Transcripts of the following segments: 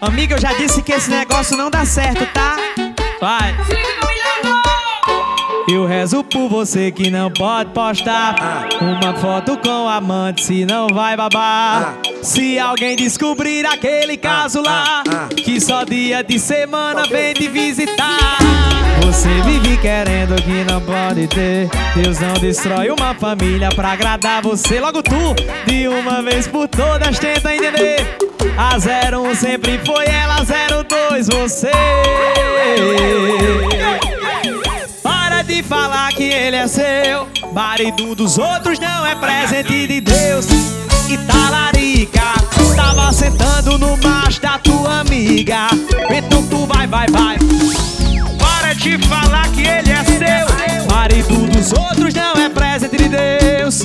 Amiga, eu já disse que esse negócio não dá certo, tá? Vai. Eu rezo por você que não pode postar Uma foto com amante, se não vai babar. Se alguém descobrir aquele caso lá Que só dia de semana vem te visitar. Você vive querendo que não pode ter. Deus não destrói uma família pra agradar você. Logo tu, de uma vez por todas, tenta entender A 01 sempre foi ela, 02 você. Para de falar que ele é seu. Marido dos outros não é presente de Deus. E talarica Tava sentando no macho da tua amiga. Então tu vai, vai, vai. Para de falar que ele é seu. Marido dos outros não é presente de Deus.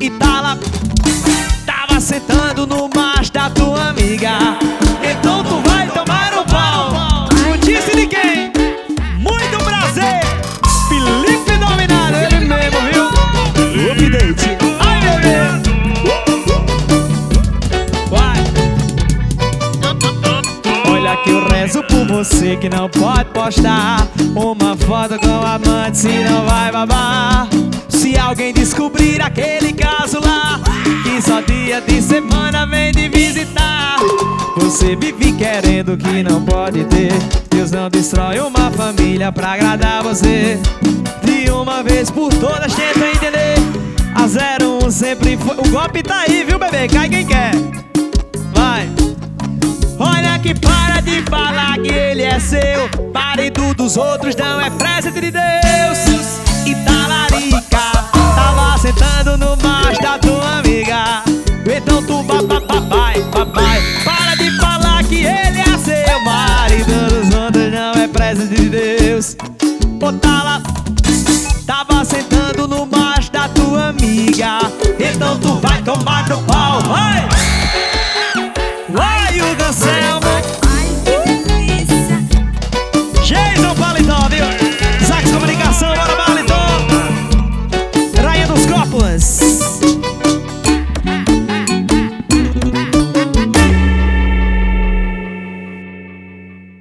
E tala Tava sentando no rezo por você que não pode postar. Uma foto com amante se não vai babar. Se alguém descobrir aquele caso lá Que só dia de semana vem de visitar. Você vive querendo que não pode ter. Deus não destrói uma família pra agradar você. De uma vez por todas tenta entender. A 01 sempre foi O golpe tá aí, viu bebê? Cai quem quer seu. Marido dos outros não é presente de Deus. E talarica Tava sentando no macho da tua amiga. Então tu papai, papai Para de falar que ele é seu. Marido dos outros não é presente de Deus. Ô tala Tava sentando no macho da tua amiga